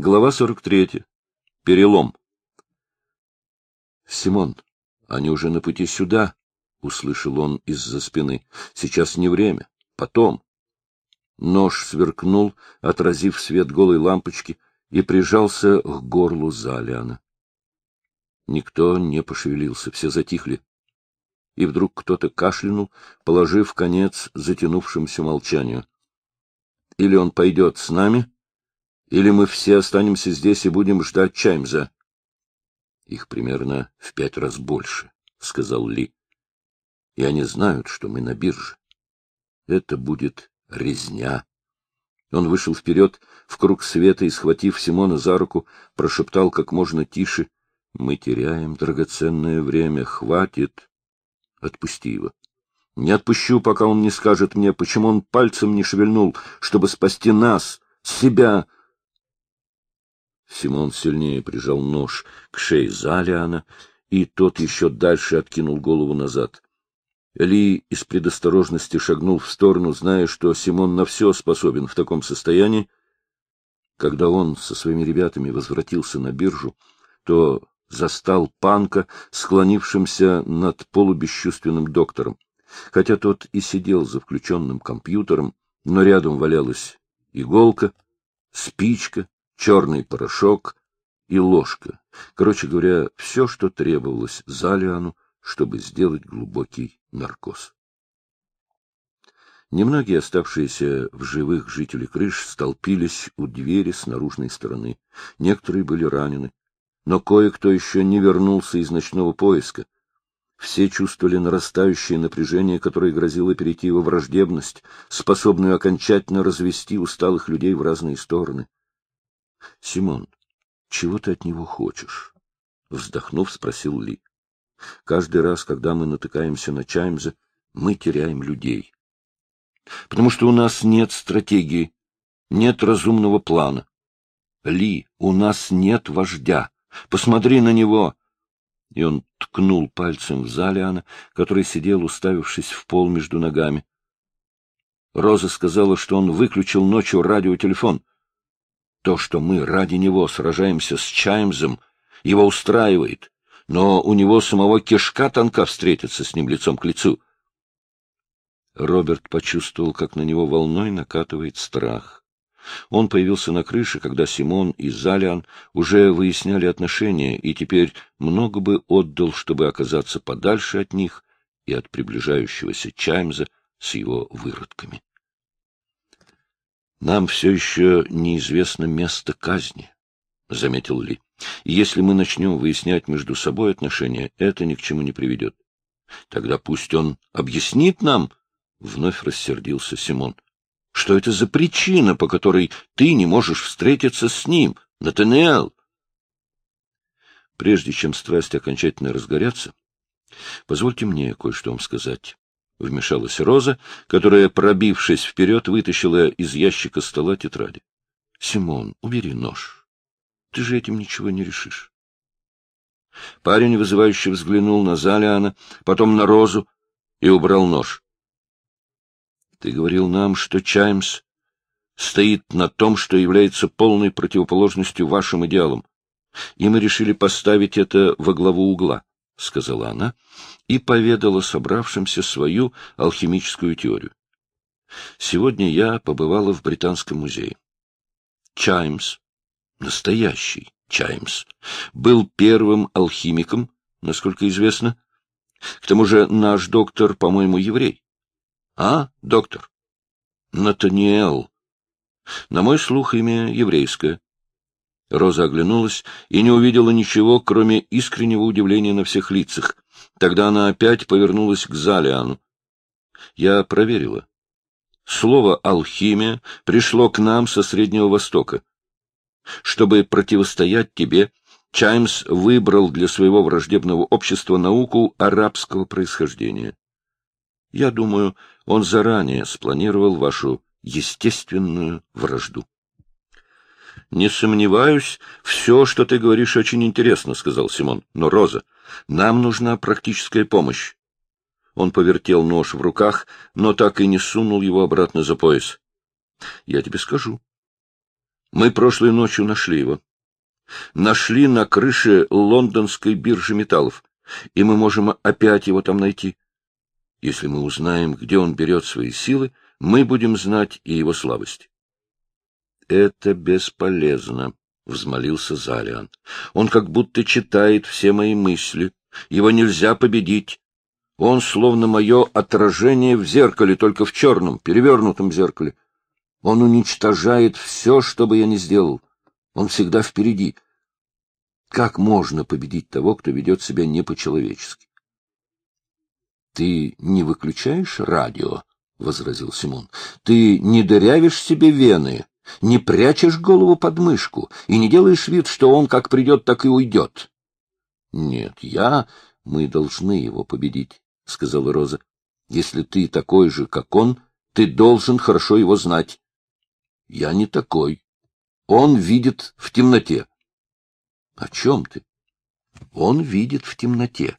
Глава 43. Перелом. «Симон, они уже на пути сюда», — услышал он из-за спины. «Сейчас не время. Потом». Нож сверкнул, отразив свет голой лампочки, и прижался к горлу Залиана. Никто не пошевелился, все затихли. И вдруг кто-то кашлянул, положив конец затянувшемуся молчанию. Или он пойдет с нами, или мы все останемся здесь и будем ждать Чаймза. — Их примерно в пять раз больше, — сказал Ли. — И они знают, что мы на бирже. Это будет резня. Он вышел вперед, в круг света, и, схватив Симона за руку, прошептал как можно тише — мы теряем драгоценное время. Хватит. Отпусти его. Не отпущу, пока он не скажет мне, почему он пальцем не шевельнул, чтобы спасти нас, себя. Симон сильнее прижал нож к шее Залиана, и тот еще дальше откинул голову назад. Ли из предосторожности шагнул в сторону, зная, что Симон на все способен в таком состоянии. Когда он со своими ребятами возвратился на биржу, то застал Панка, склонившимся над полубесчувственным доктором. Хотя тот и сидел за включенным компьютером, но рядом валялась иголка, спичка, черный порошок и ложка. Короче говоря, все, что требовалось Залиану, чтобы сделать глубокий наркоз. Немногие оставшиеся в живых жители крыш столпились у двери с наружной стороны. Некоторые были ранены, но кое-кто еще не вернулся из ночного поиска. Все чувствовали нарастающее напряжение, которое грозило перейти во враждебность, способную окончательно развести усталых людей в разные стороны. — Симон, чего ты от него хочешь? — вздохнув, спросил Ли. — Каждый раз, когда мы натыкаемся на Чаймза, мы теряем людей. Потому что у нас нет стратегии, нет разумного плана. Ли, у нас нет вождя. Посмотри на него! И он ткнул пальцем в Залиана, который сидел, уставившись в пол между ногами. Роза сказала, что он выключил ночью радиотелефон. То, что мы ради него сражаемся с Чаймзом, его устраивает, но у него самого кишка тонка встретиться с ним лицом к лицу. Роберт почувствовал, как на него волной накатывает страх. Он появился на крыше, когда Симон и Залиан уже выясняли отношения, и теперь много бы отдал, чтобы оказаться подальше от них и от приближающегося Чаймза с его выродками. «Нам все еще неизвестно место казни», — заметил Ли. «И если мы начнем выяснять между собой отношения, это ни к чему не приведет. Тогда пусть он объяснит нам», — вновь рассердился Симон. Что это за причина, по которой ты не можешь встретиться с ним, Натаниэл? Прежде чем страсти окончательно разгорятся, позвольте мне кое-что вам сказать. Вмешалась Роза, которая, пробившись вперед, вытащила из ящика стола тетради. — Симон, убери нож. Ты же этим ничего не решишь. Парень вызывающе взглянул на Залиана, потом на Розу и убрал нож. Ты говорил нам, что Чаймс стоит на том, что является полной противоположностью вашим идеалам, и мы решили поставить это во главу угла, — сказала она и поведала собравшимся свою алхимическую теорию. Сегодня я побывала в Британском музее. Чаймс, настоящий Чаймс, был первым алхимиком, насколько известно. К тому же наш доктор, по-моему, еврей. А, доктор? Натаниэл. На мой слух имя еврейское. Роза оглянулась и не увидела ничего, кроме искреннего удивления на всех лицах. Тогда она опять повернулась к Залиану. Я проверила. Слово «алхимия» пришло к нам со Среднего Востока. Чтобы противостоять тебе, Чаймс выбрал для своего враждебного общества науку арабского происхождения. Я думаю, он заранее спланировал вашу естественную вражду. — Не сомневаюсь, все, что ты говоришь, очень интересно, — сказал Симон. — Но, Роза, нам нужна практическая помощь. Он повертел нож в руках, но так и не сунул его обратно за пояс. — Я тебе скажу. Мы прошлой ночью нашли его. Нашли на крыше лондонской биржи металлов, и мы можем опять его там найти. Если мы узнаем, где он берет свои силы, мы будем знать и его слабость. — Это бесполезно, — взмолился Залиан. — Он как будто читает все мои мысли. Его нельзя победить. Он словно мое отражение в зеркале, только в черном, перевернутом зеркале. Он уничтожает все, что бы я ни сделал. Он всегда впереди. Как можно победить того, кто ведет себя не по-человечески? — Ты не выключаешь радио? — возразил Симон. — Ты не дырявишь себе вены, не прячешь голову под мышку и не делаешь вид, что он как придет, так и уйдет. — Нет, я... Мы должны его победить, — сказала Роза. — Если ты такой же, как он, ты должен хорошо его знать. Я не такой. Он видит в темноте. — О чем ты? — Он видит в темноте.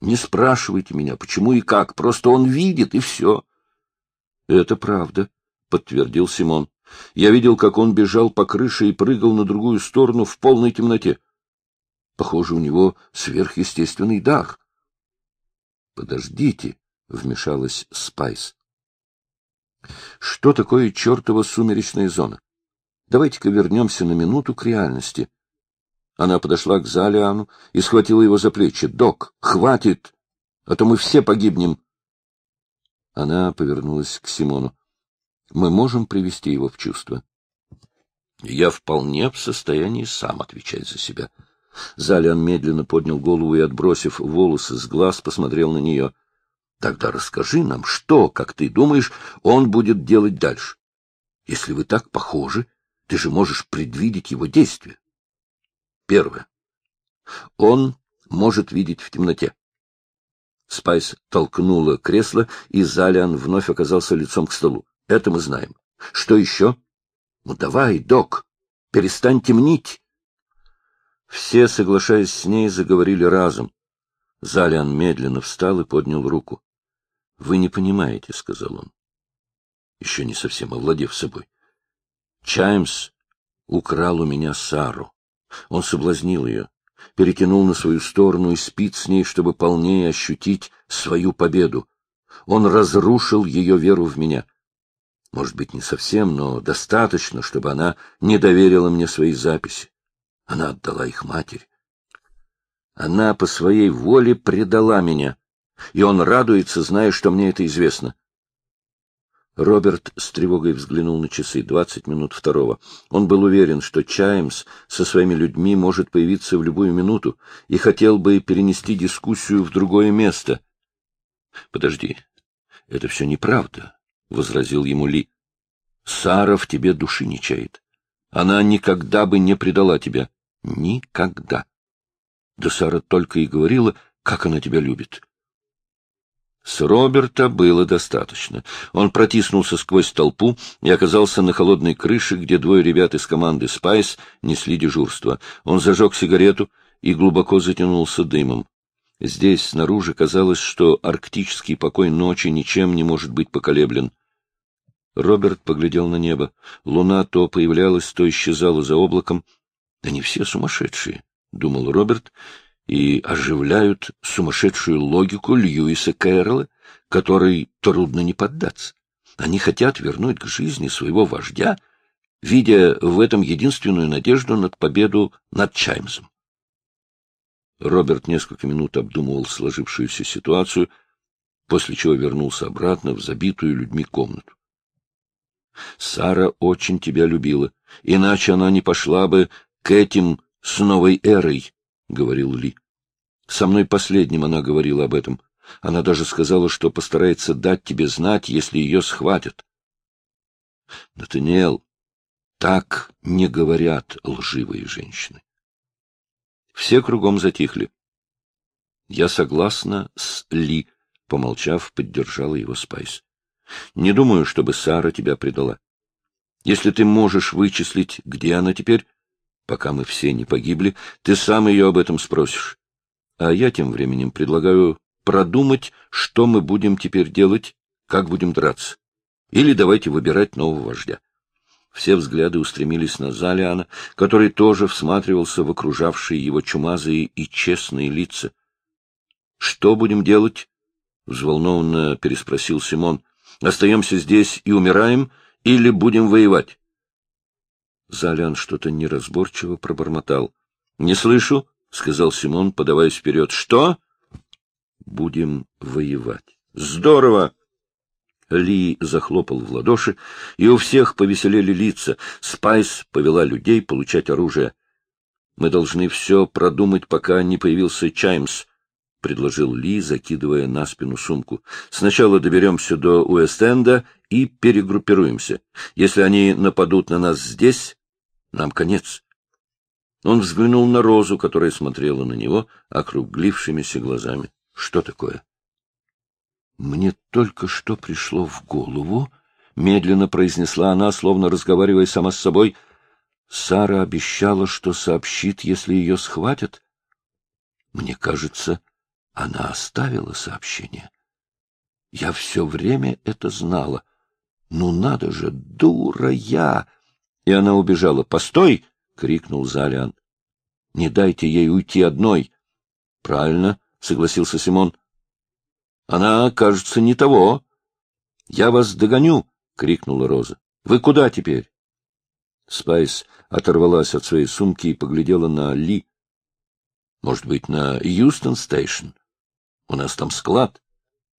Не спрашивайте меня, почему и как, просто он видит, и все. — Это правда, — подтвердил Симон. Я видел, как он бежал по крыше и прыгал на другую сторону в полной темноте. Похоже, у него сверхъестественный дар. — Подождите, — вмешалась Спайс. — Что такое чертова сумеречная зона? Давайте-ка вернемся на минуту к реальности. Она подошла к Залиану и схватила его за плечи. — Док, хватит, а то мы все погибнем. Она повернулась к Симону. — Мы можем привести его в чувство. — Я вполне в состоянии сам отвечать за себя. Залиан медленно поднял голову и, отбросив волосы с глаз, посмотрел на нее. — Тогда расскажи нам, что, как ты думаешь, он будет делать дальше? Если вы так похожи, ты же можешь предвидеть его действия. Первое. Он может видеть в темноте. Спайс толкнула кресло, и Залиан вновь оказался лицом к столу. Это мы знаем. Что еще? Ну давай, док, перестань темнить. Все, соглашаясь с ней, заговорили разом. Залиан медленно встал и поднял руку. — Вы не понимаете, — сказал он, еще не совсем овладев собой. Чаймс украл у меня Сару. Он соблазнил ее перекинул на свою сторону и спит с ней, чтобы полнее ощутить свою победу. Он разрушил ее веру в меня. Может быть, не совсем, но достаточно, чтобы она не доверила мне свои записи. Она отдала их матери. Она по своей воле предала меня, и он радуется, зная, что мне это известно. Роберт с тревогой взглянул на часы. Двадцать минут второго. Он был уверен, что Чаймс со своими людьми может появиться в любую минуту и хотел бы перенести дискуссию в другое место. — Подожди, это все неправда, — возразил ему Ли. — Сара в тебе души не чает. Она никогда бы не предала тебя. Никогда. Да Сара только и говорила, как она тебя любит. С Роберта было достаточно. Он протиснулся сквозь толпу и оказался на холодной крыше, где двое ребят из команды «Спайс» несли дежурство. Он зажег сигарету и глубоко затянулся дымом. Здесь, снаружи, казалось, что арктический покой ночи ничем не может быть поколеблен. Роберт поглядел на небо. Луна то появлялась, то исчезала за облаком. — Они все сумасшедшие, — думал Роберт, и оживляют сумасшедшую логику Льюиса Кэрролла, которой трудно не поддаться. Они хотят вернуть к жизни своего вождя, видя в этом единственную надежду над победу над Чаймсом. Роберт несколько минут обдумывал сложившуюся ситуацию, после чего вернулся обратно в забитую людьми комнату. Сара очень тебя любила, иначе она не пошла бы к этим с новой эрой, — говорил Ли. Со мной последним она говорила об этом. Она даже сказала, что постарается дать тебе знать, если ее схватят. Натаниэл, так не говорят лживые женщины. Все кругом затихли. Я согласна с Ли, помолчав, поддержала его Спайс. Не думаю, чтобы Сара тебя предала. Если ты можешь вычислить, где она теперь, Пока мы все не погибли, ты сам ее об этом спросишь. А я тем временем предлагаю продумать, что мы будем теперь делать, как будем драться. Или давайте выбирать нового вождя. Все взгляды устремились на Залиана, который тоже всматривался в окружавшие его чумазые и честные лица. — Что будем делать? — взволнованно переспросил Симон. — Остаемся здесь и умираем или будем воевать? Залиан что-то неразборчиво пробормотал. — Не слышу, — сказал Симон, подаваясь вперед. — Что? — Будем воевать. — Здорово! Ли захлопал в ладоши, и у всех повеселели лица. Спайс повела людей получать оружие. — Мы должны все продумать, пока не появился Чаймс, — предложил Ли, закидывая на спину сумку. — Сначала доберемся до Уэст-Энда и перегруппируемся. Если они нападут на нас здесь, нам конец. Он взглянул на Розу, которая смотрела на него округлившимися глазами. — Что такое? Мне только что пришло в голову, — медленно произнесла она, словно разговаривая сама с собой. Сара обещала, что сообщит, если ее схватят. Мне кажется, она оставила сообщение. Я все время это знала. Ну надо же, дура я! И она убежала. «Постой!» — крикнул Залиан. «Не дайте ей уйти одной!» «Правильно», — согласился Симон. Она, кажется, не того. — Я вас догоню! — крикнула Роза. — Вы куда теперь? Спайс оторвалась от своей сумки и поглядела на Ли. — Может быть, на Юстон-стейшн? У нас там склад.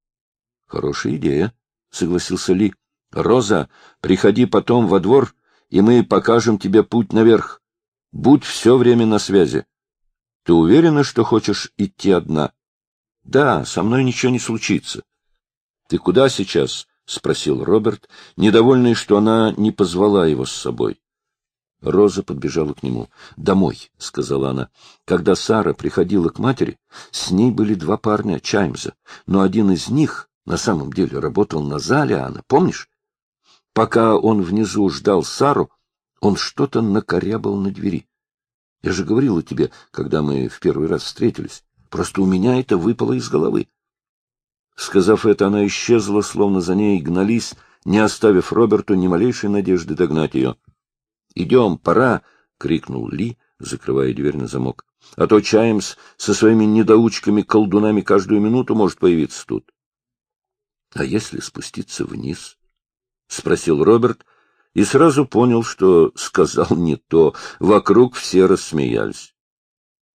— Хорошая идея, — согласился Ли. — Роза, приходи потом во двор, и мы покажем тебе путь наверх. Будь все время на связи. Ты уверена, что хочешь идти одна? — да, со мной ничего не случится. — Ты куда сейчас? — спросил Роберт, недовольный, что она не позвала его с собой. Роза подбежала к нему. — Домой, — сказала она. Когда Сара приходила к матери, с ней были два парня Чаймза, но один из них на самом деле работал на зале Анна, помнишь? Пока он внизу ждал Сару, он что-то накорябал на двери. Я же говорила тебе, когда мы в первый раз встретились. Просто у меня это выпало из головы. Сказав это, она исчезла, словно за ней гнались, не оставив Роберту ни малейшей надежды догнать ее. — Идем, пора! — крикнул Ли, закрывая дверь на замок. — А то Чаймс со своими недоучками-колдунами каждую минуту может появиться тут. — А если спуститься вниз? — спросил Роберт, и сразу понял, что сказал не то. Вокруг все рассмеялись.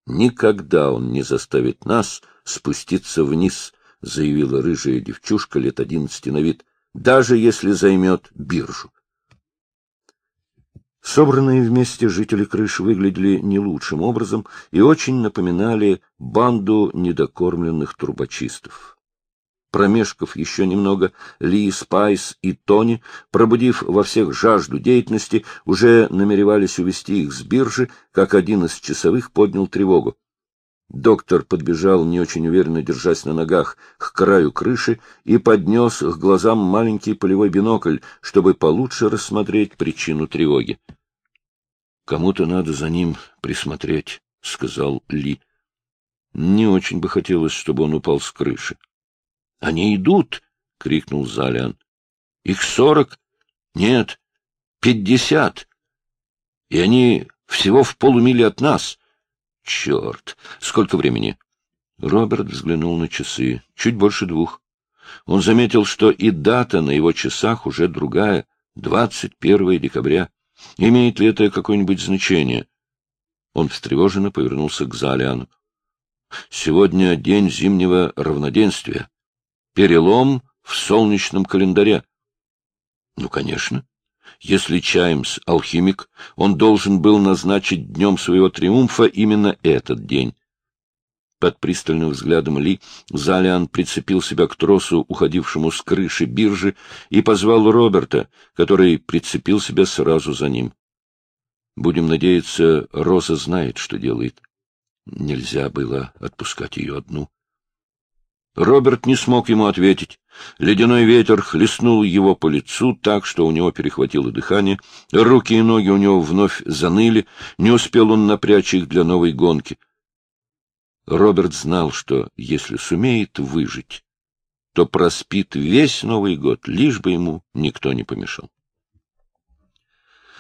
Никогда он не заставит нас спуститься вниз, — заявила рыжая девчушка лет одиннадцати на вид, — даже если займет биржу. Собранные вместе жители крыш выглядели не лучшим образом и очень напоминали банду недокормленных трубочистов. Промешкав еще немного, Ли, Спайс и Тони, пробудив во всех жажду деятельности, уже намеревались увести их с биржи, как один из часовых поднял тревогу. Доктор подбежал, не очень уверенно держась на ногах, к краю крыши и поднес к глазам маленький полевой бинокль, чтобы получше рассмотреть причину тревоги. — Кому-то надо за ним присмотреть, — сказал Ли. Не очень бы хотелось, чтобы он упал с крыши. Они идут! — крикнул Залиан. — Их сорок? Нет, пятьдесят. И они всего в полумиле от нас. Черт! Сколько времени? Роберт взглянул на часы. Чуть больше двух. Он заметил, что и дата на его часах уже другая — 21 декабря. Имеет ли это какое-нибудь значение? Он встревоженно повернулся к Залиану. — Сегодня день зимнего равноденствия. Перелом в солнечном календаре. Ну, конечно. Если Чаймс — алхимик, он должен был назначить днем своего триумфа именно этот день. Под пристальным взглядом Ли Залиан прицепил себя к тросу, уходившему с крыши биржи, и позвал Роберта, который прицепил себя сразу за ним. Будем надеяться, Роза знает, что делает. Нельзя было отпускать ее одну. Роберт не смог ему ответить. Ледяной ветер хлестнул его по лицу так, что у него перехватило дыхание. Руки и ноги у него вновь заныли. Не успел он напрячь их для новой гонки. Роберт знал, что если сумеет выжить, то проспит весь Новый год, лишь бы ему никто не помешал.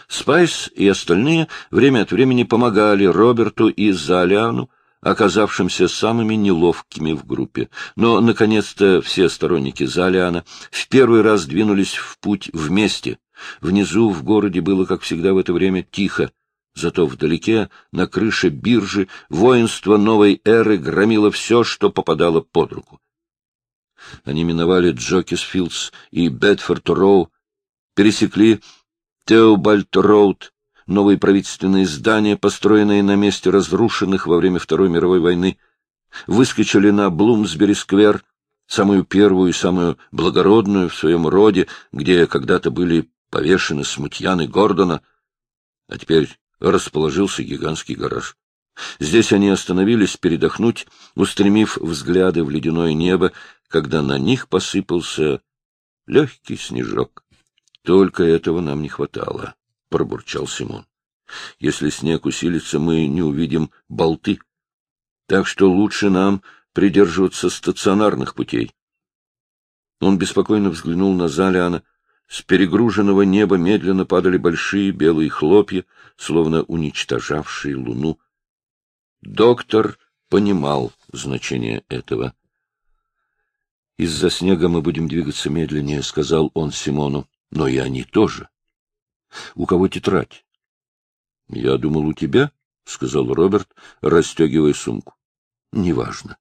Спайс и остальные время от времени помогали Роберту и Залиану, оказавшимся самыми неловкими в группе. Но, наконец-то, все сторонники Залиана в первый раз двинулись в путь вместе. Внизу в городе было, как всегда в это время, тихо. Зато вдалеке, на крыше биржи, воинство новой эры громило все, что попадало под руку. Они миновали Джокисфилдс и Бетфорд-Роу, пересекли Теобальд-Роуд, новые правительственные здания, построенные на месте разрушенных во время Второй мировой войны, выскочили на Блумсбери-сквер, самую первую и самую благородную в своем роде, где когда-то были повешены смутьяны Гордона, а теперь расположился гигантский гараж. Здесь они остановились передохнуть, устремив взгляды в ледяное небо, когда на них посыпался легкий снежок. Только этого нам не хватало, — пробурчал Симон. Если снег усилится, мы не увидим болты. Так что лучше нам придерживаться стационарных путей. Он беспокойно взглянул на Залиана. С перегруженного неба медленно падали большие белые хлопья, словно уничтожавшие луну. Доктор понимал значение этого. — Из-за снега мы будем двигаться медленнее, — сказал он Симону. — Но и они тоже. — У кого тетрадь? — Я думал, у тебя, — сказал Роберт, расстегивая сумку. — Неважно.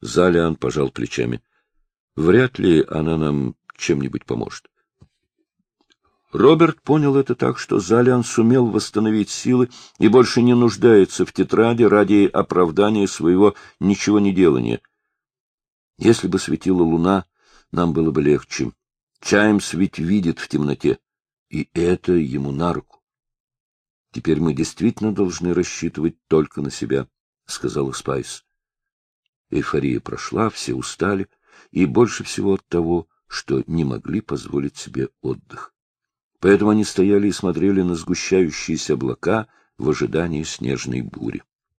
Залиан пожал плечами. — Вряд ли она нам чем-нибудь поможет. Роберт понял это так, что Залиан сумел восстановить силы и больше не нуждается в тетради ради оправдания своего ничегонеделания. Если бы светила луна, нам было бы легче. Чаймс ведь видит в темноте, и это ему на руку. Теперь мы действительно должны рассчитывать только на себя, — сказала Спайс. Эйфория прошла, все устали, и больше всего от того, что не могли позволить себе отдых. Поэтому они стояли и смотрели на сгущающиеся облака в ожидании снежной бури.